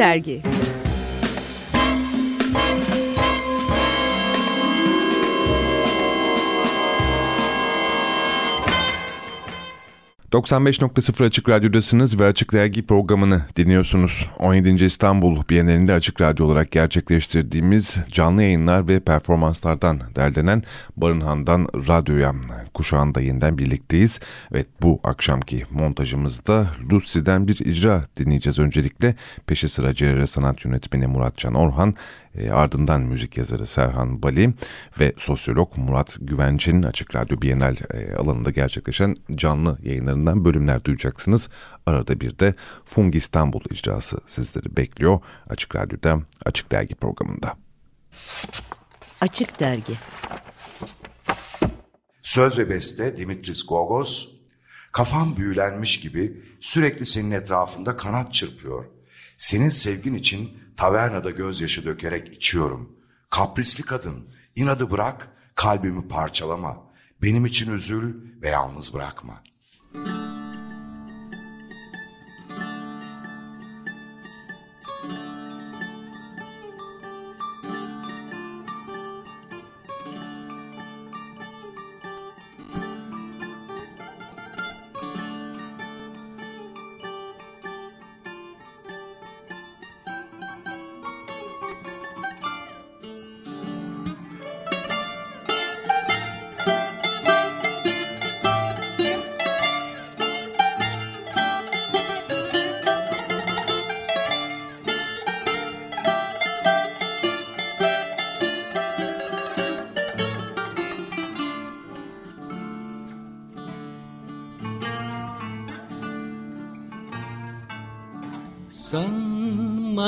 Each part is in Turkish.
Dergi 95.0 Açık Radyo'dasınız ve Açık Dergi programını dinliyorsunuz. 17. İstanbul Bienalinde Açık Radyo olarak gerçekleştirdiğimiz canlı yayınlar ve performanslardan derlenen Barınhan'dan Radyo'ya kuşağında yeniden birlikteyiz. Evet bu akşamki montajımızda Lucy'den bir icra dinleyeceğiz öncelikle. Peşi sıra Cerere Sanat Yönetmeni Muratcan Orhan e, ardından müzik yazarı Serhan Bali ve sosyolog Murat Güvenç'in Açık Radyo Bienal e, alanında gerçekleşen canlı yayınlarından bölümler duyacaksınız. Arada bir de Fung İstanbul icrası sizleri bekliyor Açık Radyo'da Açık Dergi programında. Açık Dergi Söz ve beste Dimitris Gogos, kafam büyülenmiş gibi sürekli senin etrafında kanat çırpıyor. Senin sevgin için Tavernada gözyaşı dökerek içiyorum. Kaprisli kadın, inadı bırak, kalbimi parçalama. Benim için üzül ve yalnız bırakma.'' Thank you.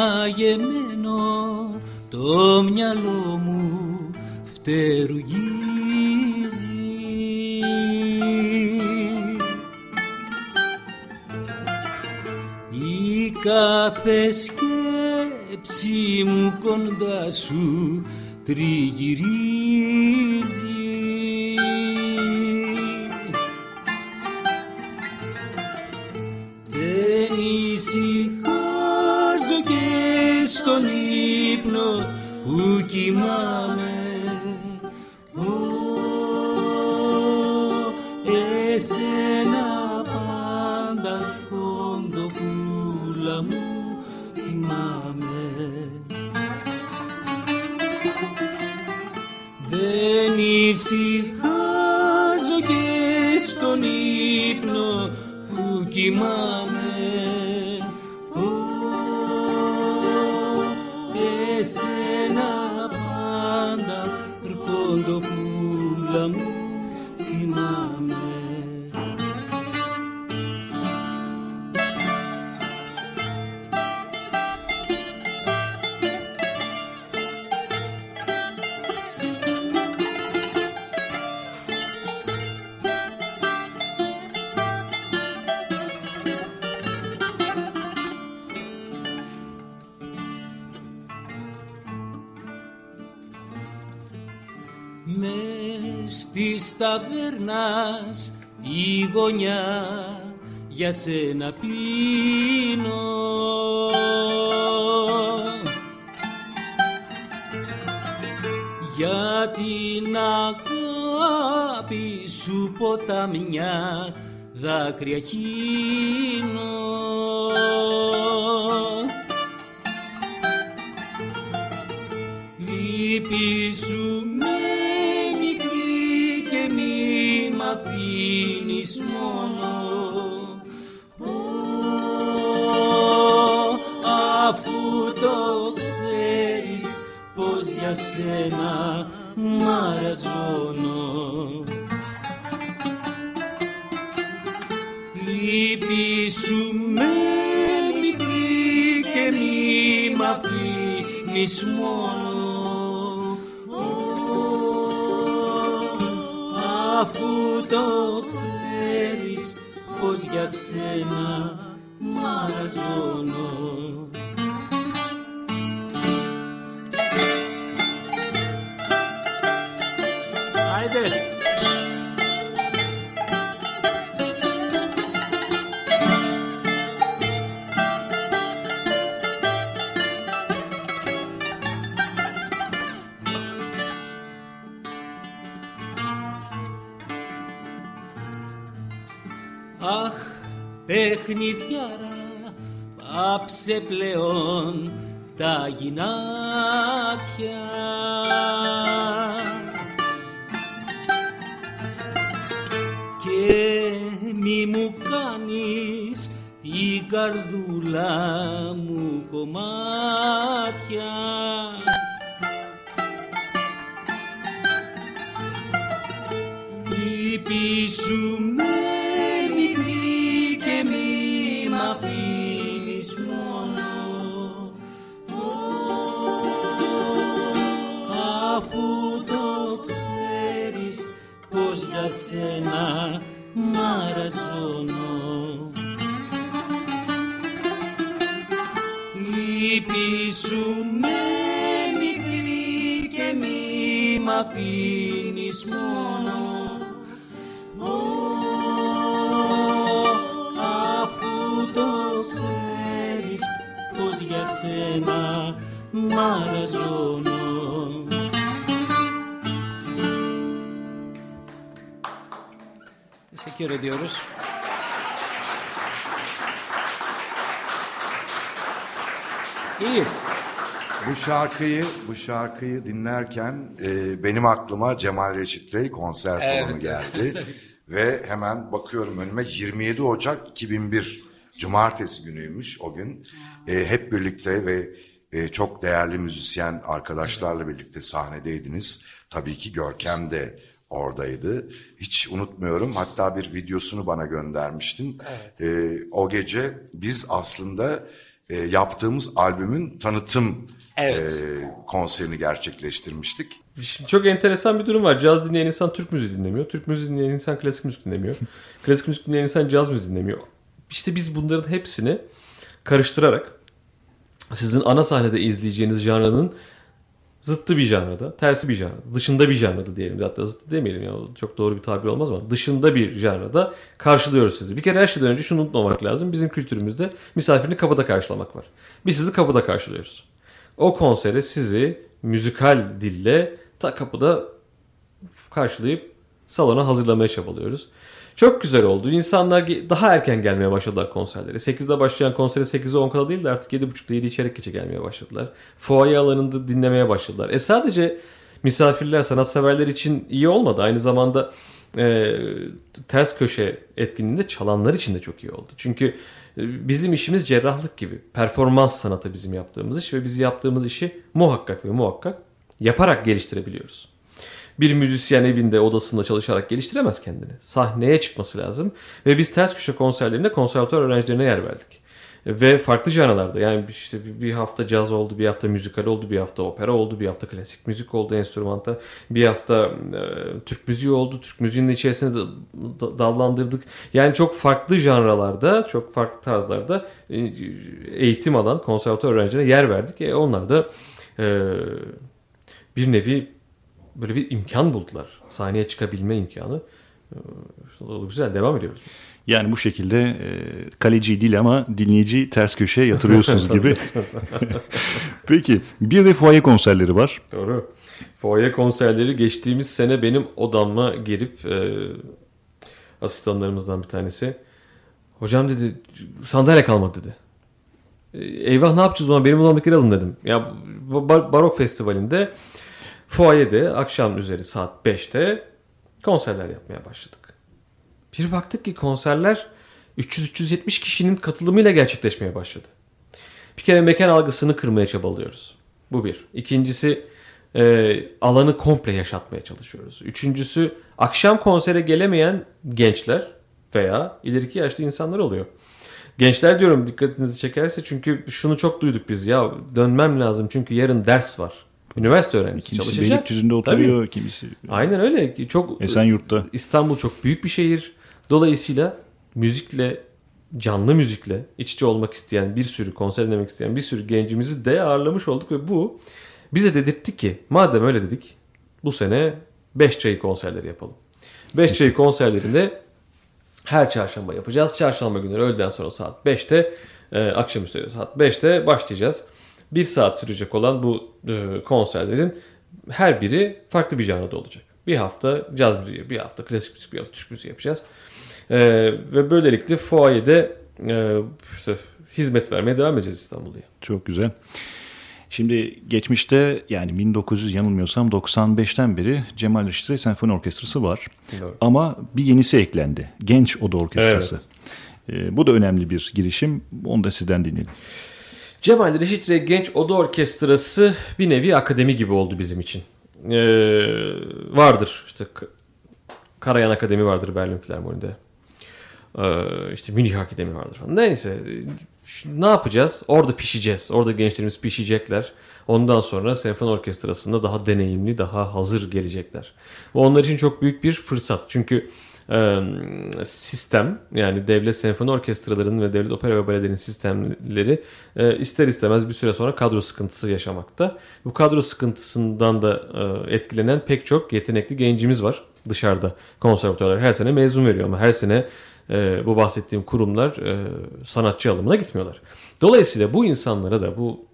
μαγεμένο το μυαλό μου φτερουγίζει. Η κάθε σκέψη μου κοντά σου τριγυρίζει. που κοιμάμαι. Ω, εσένα πάντα κοντοπούλα μου κοιμάμαι. Δεν ησυχά ταβέρνας τη γωνιά για σένα πίνω. Για την αγάπη σου ποταμιά δάκρυα χύνω για σένα μαραζώνω Λύπη σου με μικρή και μη μ' αφήνεις μόνο παιχνιδιάρα, πάψε πλέον τα γυνάτια. Και μη μου κάνεις την καρδούλα μου κομμάτια. Ediyoruz. İyi. Bu şarkıyı bu şarkıyı dinlerken e, benim aklıma Cemal Reşit Rey konser salonu evet. geldi. Ve hemen bakıyorum önüme 27 Ocak 2001 Cumartesi günüymüş o gün. E, hep birlikte ve e, çok değerli müzisyen arkadaşlarla birlikte sahnedeydiniz. Tabii ki Görkem de oradaydı. Hiç unutmuyorum. Hatta bir videosunu bana göndermiştin. Evet. Ee, o gece biz aslında e, yaptığımız albümün tanıtım evet. e, konserini gerçekleştirmiştik. Şimdi çok enteresan bir durum var. Caz dinleyen insan Türk müziği dinlemiyor. Türk müziği dinleyen insan klasik müzik dinlemiyor. klasik müzik dinleyen insan caz müziği dinlemiyor. İşte biz bunların hepsini karıştırarak sizin ana sahnede izleyeceğiniz janrının zıttı bir janrada, tersi bir janrada, dışında bir janrada diyelim. Hatta zıttı demeyelim ya çok doğru bir tabir olmaz ama dışında bir janrada karşılıyoruz sizi. Bir kere her şeyden önce şunu unutmamak lazım. Bizim kültürümüzde misafirini kapıda karşılamak var. Biz sizi kapıda karşılıyoruz. O konsere sizi müzikal dille ta kapıda karşılayıp salona hazırlamaya çabalıyoruz. Çok güzel oldu. İnsanlar daha erken gelmeye başladılar konserlere. 8'de başlayan konsere 8'e 10 kala değil de artık 7.30'da 7 içerek geçe gelmeye başladılar. Fuaye alanında dinlemeye başladılar. E sadece misafirler, sanatseverler için iyi olmadı. Aynı zamanda e, ters köşe etkinliğinde çalanlar için de çok iyi oldu. Çünkü e, bizim işimiz cerrahlık gibi. Performans sanatı bizim yaptığımız iş ve biz yaptığımız işi muhakkak ve muhakkak yaparak geliştirebiliyoruz bir müzisyen evinde odasında çalışarak geliştiremez kendini. Sahneye çıkması lazım. Ve biz ters köşe konserlerinde konservatuar öğrencilerine yer verdik. Ve farklı janralarda yani işte bir hafta caz oldu, bir hafta müzikal oldu, bir hafta opera oldu, bir hafta klasik müzik oldu enstrümanta, bir hafta e, Türk müziği oldu, Türk müziğinin içerisinde de, da, dallandırdık. Yani çok farklı janralarda, çok farklı tarzlarda e, eğitim alan konservatuar öğrencilerine yer verdik. E, onlar da e, bir nevi böyle bir imkan buldular. Sahneye çıkabilme imkanı. Ee, güzel devam ediyoruz. Yani bu şekilde e, kaleci değil ama dinleyici ters köşeye yatırıyorsunuz gibi. Peki bir de fuaye konserleri var. Doğru. Fuaye konserleri geçtiğimiz sene benim odamla gelip e, asistanlarımızdan bir tanesi. Hocam dedi sandalye kalmadı dedi. E, eyvah ne yapacağız o zaman benim odamdakileri alın dedim. Ya Barok Festivali'nde Fuayede akşam üzeri saat 5'te konserler yapmaya başladık. Bir baktık ki konserler 300-370 kişinin katılımıyla gerçekleşmeye başladı. Bir kere mekan algısını kırmaya çabalıyoruz. Bu bir. İkincisi e, alanı komple yaşatmaya çalışıyoruz. Üçüncüsü akşam konsere gelemeyen gençler veya ileriki yaşlı insanlar oluyor. Gençler diyorum dikkatinizi çekerse çünkü şunu çok duyduk biz ya dönmem lazım çünkü yarın ders var. Üniversite öğrencisi kimisi çalışacak. Beylikdüzü'nde oturuyor Tabii. kimisi. Aynen öyle. Çok Esenyurt'ta. İstanbul çok büyük bir şehir. Dolayısıyla müzikle canlı müzikle iç içe olmak isteyen bir sürü konser dinlemek isteyen bir sürü gencimizi de ağırlamış olduk ve bu bize dedirtti ki madem öyle dedik bu sene 5 çayı konserleri yapalım. 5 çayı konserlerinde her çarşamba yapacağız. Çarşamba günleri öğleden sonra saat 5'te e, akşam üzeri saat 5'te başlayacağız bir saat sürecek olan bu e, konserlerin her biri farklı bir janrada olacak. Bir hafta caz müziği, bir hafta klasik müzik, bir hafta Türk müziği yapacağız. E, ve böylelikle fuayede e, işte hizmet vermeye devam edeceğiz İstanbul'da. Çok güzel. Şimdi geçmişte yani 1900 yanılmıyorsam 95'ten beri Cemal Reşit'e Senfoni Orkestrası var. Doğru. Ama bir yenisi eklendi. Genç Oda Orkestrası. Ee, bu da önemli bir girişim. Onu da sizden dinleyelim. Cemal Reşit ve Genç Oda Orkestrası bir nevi akademi gibi oldu bizim için. Ee, vardır işte Karayan Akademi vardır Berlin Filarmoni'de. Ee, işte Münih Akademi vardır falan. Neyse ne yapacağız? Orada pişeceğiz. Orada gençlerimiz pişecekler. Ondan sonra senfoni orkestrasında daha deneyimli, daha hazır gelecekler. Bu onlar için çok büyük bir fırsat. Çünkü e, sistem yani devlet senfoni orkestralarının ve devlet opera ve balelerin sistemleri e, ister istemez bir süre sonra kadro sıkıntısı yaşamakta. Bu kadro sıkıntısından da e, etkilenen pek çok yetenekli gencimiz var dışarıda. Konservatuarlar her sene mezun veriyor ama her sene e, bu bahsettiğim kurumlar e, sanatçı alımına gitmiyorlar. Dolayısıyla bu insanlara da bu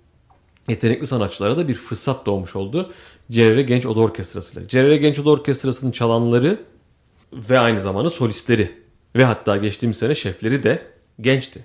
yetenekli sanatçılara da bir fırsat doğmuş oldu. Cerere Genç Oda Orkestrası ile. Cerere Genç Oda Orkestrası'nın çalanları ve aynı zamanda solistleri ve hatta geçtiğimiz sene şefleri de gençti.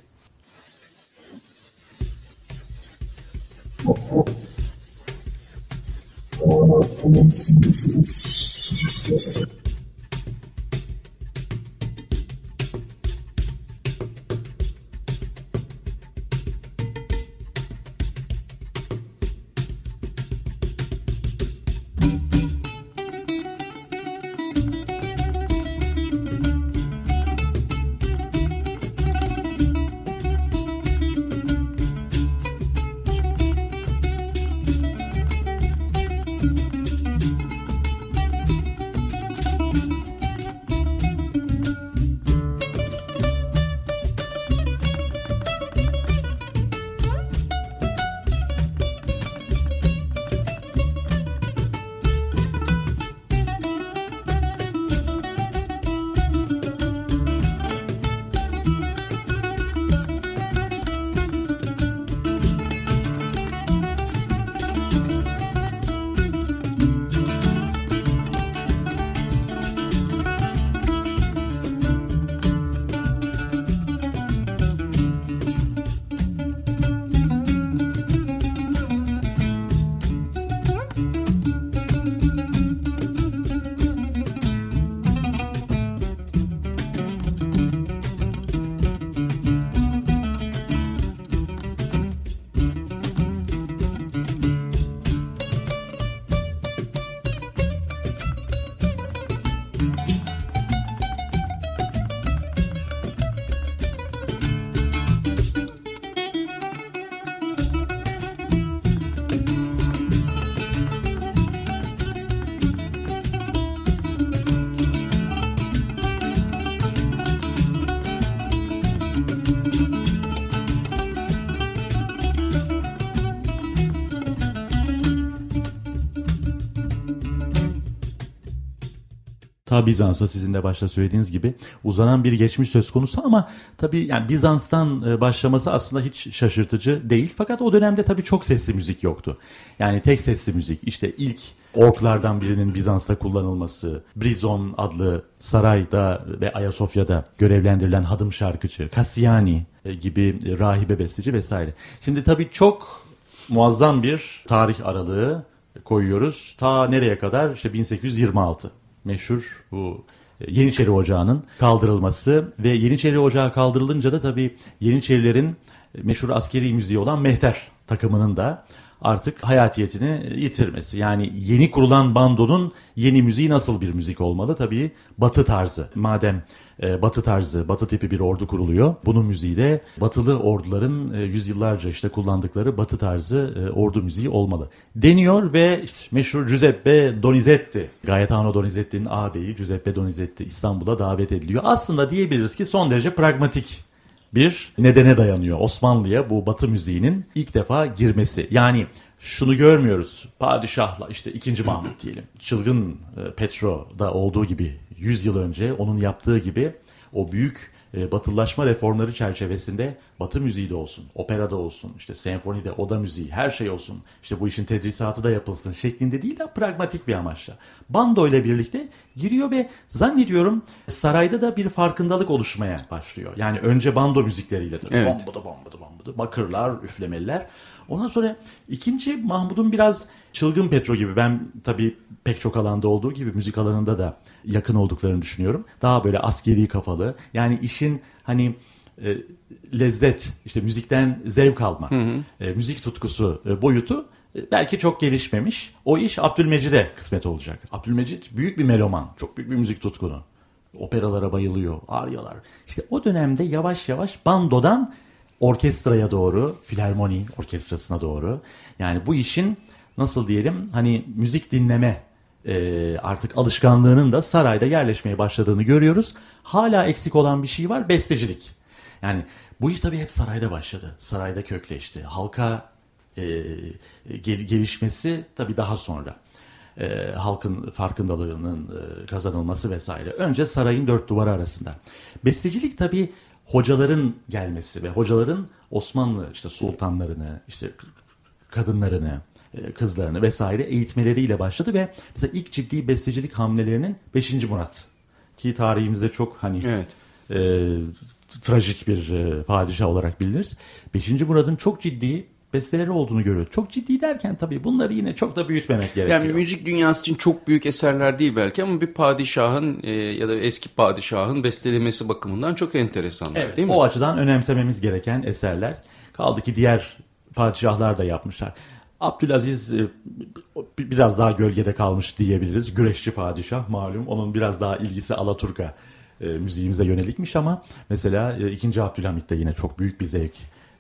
Ta Bizans'a sizin de başta söylediğiniz gibi uzanan bir geçmiş söz konusu ama tabii yani Bizans'tan e, başlaması aslında hiç şaşırtıcı değil. Fakat o dönemde tabii çok sesli müzik yoktu. Yani tek sesli müzik işte ilk orklardan birinin Bizans'ta kullanılması, Brizon adlı sarayda ve Ayasofya'da görevlendirilen hadım şarkıcı, Cassiani e, gibi rahibe besteci vesaire. Şimdi tabii çok muazzam bir tarih aralığı koyuyoruz. Ta nereye kadar? İşte 1826 meşhur bu e, Yeniçeri Ocağı'nın kaldırılması ve Yeniçeri Ocağı kaldırılınca da tabii Yeniçerilerin e, meşhur askeri müziği olan Mehter takımının da artık hayatiyetini yitirmesi. Yani yeni kurulan bandonun yeni müziği nasıl bir müzik olmalı? Tabii batı tarzı. Madem e, batı tarzı, batı tipi bir ordu kuruluyor. Bunun müziği de batılı orduların e, yüzyıllarca işte kullandıkları batı tarzı e, ordu müziği olmalı. Deniyor ve işte meşhur Giuseppe Donizetti, Gaetano Donizetti'nin ağabeyi Giuseppe Donizetti İstanbul'a davet ediliyor. Aslında diyebiliriz ki son derece pragmatik bir nedene dayanıyor. Osmanlı'ya bu batı müziğinin ilk defa girmesi. Yani şunu görmüyoruz. Padişahla işte 2. Mahmut diyelim. Çılgın e, Petro'da olduğu gibi 100 yıl önce onun yaptığı gibi o büyük e, batılılaşma reformları çerçevesinde batı müziği de olsun, opera da olsun, işte senfonide, oda müziği, her şey olsun. İşte bu işin tedrisatı da yapılsın şeklinde değil de pragmatik bir amaçla. Bando ile birlikte giriyor ve zannediyorum sarayda da bir farkındalık oluşmaya başlıyor. Yani önce bando müzikleriyle tabii. Evet. Bombudu bombudu bombudu. Bakırlar, üflemeliler. Ondan sonra ikinci Mahmud'un biraz çılgın Petro gibi ben tabii pek çok alanda olduğu gibi müzik alanında da yakın olduklarını düşünüyorum. Daha böyle askeri kafalı. Yani işin hani e, lezzet, işte müzikten zevk alma, e, müzik tutkusu e, boyutu e, belki çok gelişmemiş. O iş Abdülmecid'e kısmet olacak. Abdülmecid büyük bir meloman, çok büyük bir müzik tutkunu. Operalara bayılıyor, aryalar. İşte o dönemde yavaş yavaş bandodan orkestraya doğru, filarmoni orkestrasına doğru. Yani bu işin nasıl diyelim hani müzik dinleme e, artık alışkanlığının da sarayda yerleşmeye başladığını görüyoruz. Hala eksik olan bir şey var bestecilik. Yani bu iş tabii hep sarayda başladı. Sarayda kökleşti. Halka e, gel- gelişmesi tabii daha sonra. E, halkın farkındalığının e, kazanılması vesaire. Önce sarayın dört duvarı arasında. Bestecilik tabii hocaların gelmesi ve hocaların Osmanlı işte sultanlarını, işte kadınlarını, kızlarını vesaire eğitmeleriyle başladı ve mesela ilk ciddi bestecilik hamlelerinin 5. Murat ki tarihimizde çok hani Evet. e, trajik bir e, padişah olarak biliriz. 5. Murad'ın çok ciddi besteleri olduğunu görüyoruz. Çok ciddi derken tabii bunları yine çok da büyütmemek gerekiyor. Yani müzik dünyası için çok büyük eserler değil belki ama bir padişahın e, ya da eski padişahın bestelemesi bakımından çok enteresanlar Evet, değil mi? o açıdan önemsememiz gereken eserler. Kaldı ki diğer padişahlar da yapmışlar. Abdülaziz e, bi- biraz daha gölgede kalmış diyebiliriz. Güreşçi padişah malum. Onun biraz daha ilgisi Alaturka e, müziğimize yönelikmiş ama mesela e, 2. Abdülhamit'te yine çok büyük bir zevk,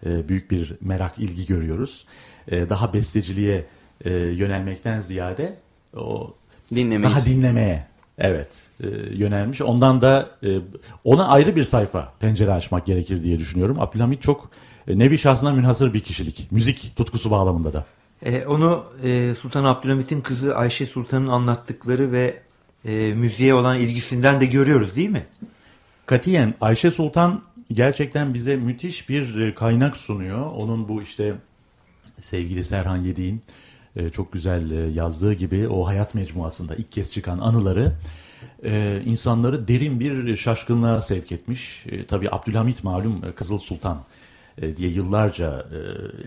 e, büyük bir merak, ilgi görüyoruz. E, daha besteciliğe e, yönelmekten ziyade o Dinlemeyi daha dinlemeye evet e, yönelmiş. Ondan da e, ona ayrı bir sayfa pencere açmak gerekir diye düşünüyorum. Abdülhamit çok e, nevi şahsına münhasır bir kişilik. Müzik tutkusu bağlamında da. E, onu e, Sultan Abdülhamit'in kızı Ayşe Sultan'ın anlattıkları ve e, müziğe olan ilgisinden de görüyoruz değil mi? Katiyen Ayşe Sultan gerçekten bize müthiş bir e, kaynak sunuyor. Onun bu işte sevgili Serhan Yediğin e, çok güzel e, yazdığı gibi o hayat mecmuasında ilk kez çıkan anıları insanları derin bir şaşkınlığa sevk etmiş. Tabii Abdülhamit malum Kızıl Sultan diye yıllarca e,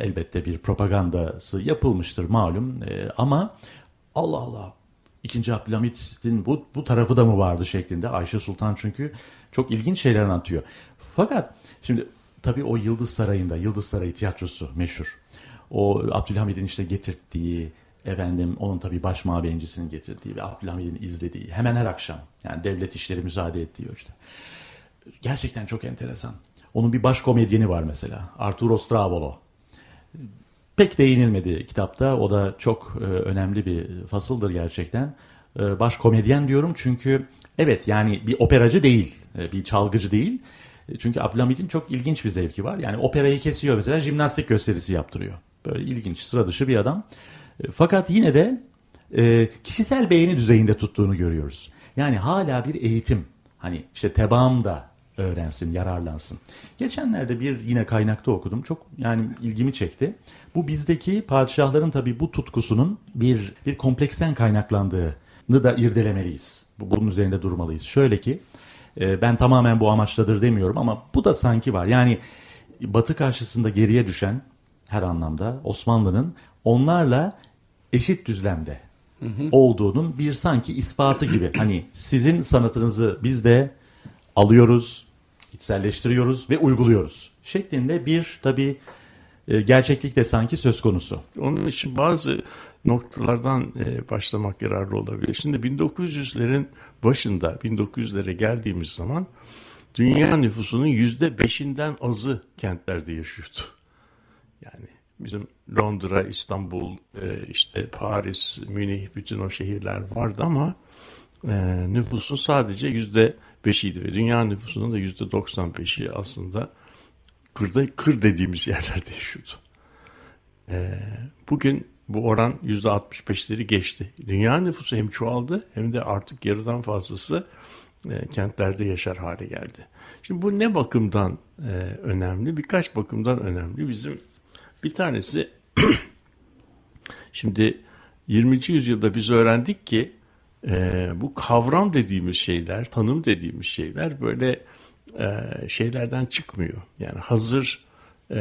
elbette bir propagandası yapılmıştır malum. E, ama Allah Allah İkinci Abdülhamit'in bu, bu tarafı da mı vardı şeklinde Ayşe Sultan çünkü çok ilginç şeyler anlatıyor. Fakat şimdi tabii o Yıldız Sarayı'nda Yıldız Sarayı tiyatrosu meşhur. O Abdülhamid'in işte getirdiği efendim onun tabii baş mabeyincisinin getirdiği ve Abdülhamid'in izlediği hemen her akşam yani devlet işleri müsaade ettiği işte. Gerçekten çok enteresan. Onun bir baş komedyeni var mesela Arturo Strabolo pek değinilmedi kitapta. O da çok e, önemli bir fasıldır gerçekten. E, baş komedyen diyorum çünkü evet yani bir operacı değil, e, bir çalgıcı değil. E, Çünkü Abdülhamid'in çok ilginç bir zevki var. Yani operayı kesiyor mesela jimnastik gösterisi yaptırıyor. Böyle ilginç, sıra dışı bir adam. E, Fakat yine de e, kişisel beğeni düzeyinde tuttuğunu görüyoruz. Yani hala bir eğitim. Hani işte tebaam da öğrensin, yararlansın. Geçenlerde bir yine kaynakta okudum. Çok yani ilgimi çekti. Bu bizdeki padişahların tabii bu tutkusunun bir bir kompleksten kaynaklandığını da irdelemeliyiz. Bu- Bunun üzerinde durmalıyız. Şöyle ki e, ben tamamen bu amaçladır demiyorum ama bu da sanki var. Yani Batı karşısında geriye düşen her anlamda Osmanlı'nın onlarla eşit düzlemde olduğunun bir sanki ispatı gibi. Hani sizin sanatınızı biz de alıyoruz, içselleştiriyoruz ve uyguluyoruz şeklinde bir tabii e, gerçeklik de sanki söz konusu. Onun için bazı noktalardan e, başlamak yararlı olabilir. Şimdi 1900'lerin başında 1900'lere geldiğimiz zaman dünya nüfusunun yüzde beşinden azı kentlerde yaşıyordu. Yani bizim Londra, İstanbul, e, işte Paris, Münih bütün o şehirler vardı ama nüfusun sadece yüzde beşiydi ve dünya nüfusunun da yüzde 95'i aslında kırda, kır dediğimiz yerlerde yaşıyordu. Ee, bugün bu oran %65'leri geçti. Dünya nüfusu hem çoğaldı hem de artık yarıdan fazlası e, kentlerde yaşar hale geldi. Şimdi bu ne bakımdan e, önemli? Birkaç bakımdan önemli. Bizim bir tanesi şimdi 20. yüzyılda biz öğrendik ki e, bu kavram dediğimiz şeyler, tanım dediğimiz şeyler böyle e, şeylerden çıkmıyor. Yani hazır e,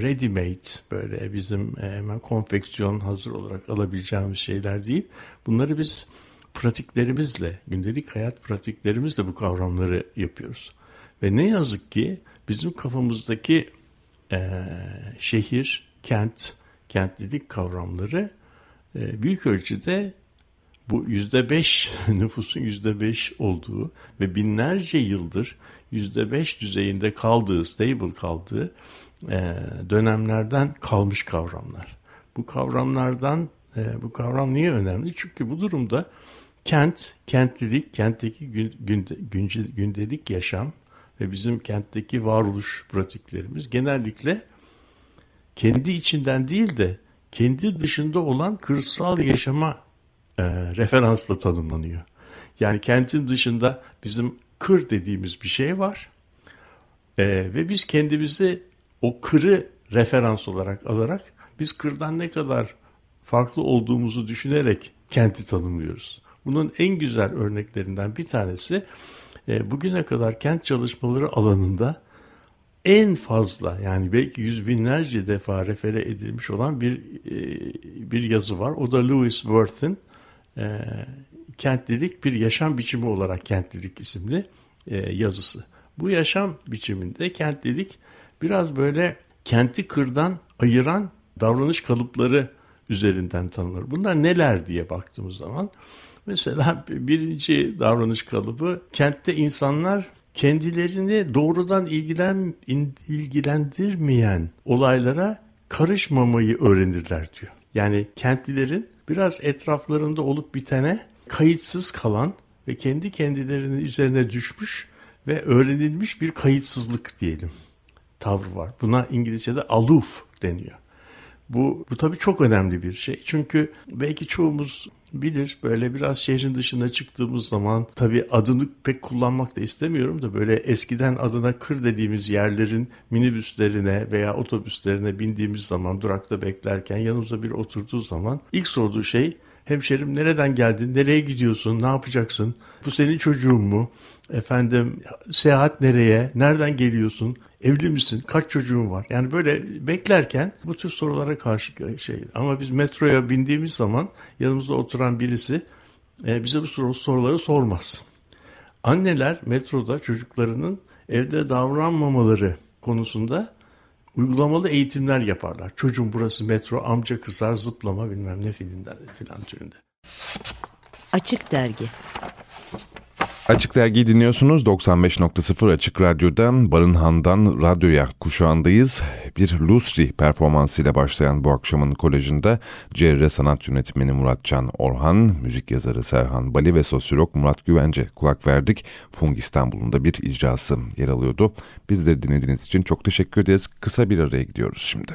ready made böyle bizim e, hemen konfeksiyon hazır olarak alabileceğimiz şeyler değil. Bunları biz pratiklerimizle, gündelik hayat pratiklerimizle bu kavramları yapıyoruz. Ve ne yazık ki bizim kafamızdaki e, şehir, kent, kentlilik kavramları e, büyük ölçüde bu yüzde beş nüfusun yüzde beş olduğu ve binlerce yıldır yüzde beş düzeyinde kaldığı, stable kaldığı e, dönemlerden kalmış kavramlar. Bu kavramlardan e, bu kavram niye önemli? Çünkü bu durumda kent, kentlilik, kentteki gün, günde, günce, gündelik yaşam ve bizim kentteki varoluş pratiklerimiz genellikle kendi içinden değil de kendi dışında olan kırsal yaşama e, referansla tanımlanıyor. Yani kentin dışında bizim kır dediğimiz bir şey var e, ve biz kendimizi o kırı referans olarak alarak biz kırdan ne kadar farklı olduğumuzu düşünerek kenti tanımlıyoruz. Bunun en güzel örneklerinden bir tanesi e, bugüne kadar kent çalışmaları alanında en fazla yani belki yüz binlerce defa refere edilmiş olan bir e, bir yazı var. O da Lewis Worth'ın e, kentlilik bir yaşam biçimi olarak kentlilik isimli e, yazısı. Bu yaşam biçiminde kentlilik biraz böyle kenti kırdan ayıran davranış kalıpları üzerinden tanınır. Bunlar neler diye baktığımız zaman mesela birinci davranış kalıbı kentte insanlar kendilerini doğrudan ilgilen, ilgilendirmeyen olaylara karışmamayı öğrenirler diyor. Yani kentlilerin biraz etraflarında olup bitene kayıtsız kalan ve kendi kendilerinin üzerine düşmüş ve öğrenilmiş bir kayıtsızlık diyelim tavrı var. Buna İngilizce'de aloof deniyor. Bu, bu tabii çok önemli bir şey. Çünkü belki çoğumuz bilir böyle biraz şehrin dışına çıktığımız zaman tabii adını pek kullanmak da istemiyorum da böyle eskiden adına kır dediğimiz yerlerin minibüslerine veya otobüslerine bindiğimiz zaman durakta beklerken yanımıza bir oturduğu zaman ilk sorduğu şey hemşerim nereden geldin, nereye gidiyorsun, ne yapacaksın, bu senin çocuğun mu, efendim seyahat nereye, nereden geliyorsun, evli misin, kaç çocuğun var? Yani böyle beklerken bu tür sorulara karşı şey. Ama biz metroya bindiğimiz zaman yanımızda oturan birisi e, bize bu soru, soruları sormaz. Anneler metroda çocuklarının evde davranmamaları konusunda uygulamalı eğitimler yaparlar. Çocuğum burası metro, amca kızar, zıplama bilmem ne filinden filan türünde. Açık Dergi Açık Dergi dinliyorsunuz. 95.0 Açık Radyo'dan Barınhan'dan radyoya kuşağındayız. Bir Lusri performansıyla başlayan bu akşamın kolejinde CR Sanat Yönetmeni Muratcan Orhan, müzik yazarı Serhan Bali ve sosyolog Murat Güvence kulak verdik. Fung İstanbul'un da bir icrası yer alıyordu. Bizleri dinlediğiniz için çok teşekkür ederiz. Kısa bir araya gidiyoruz şimdi.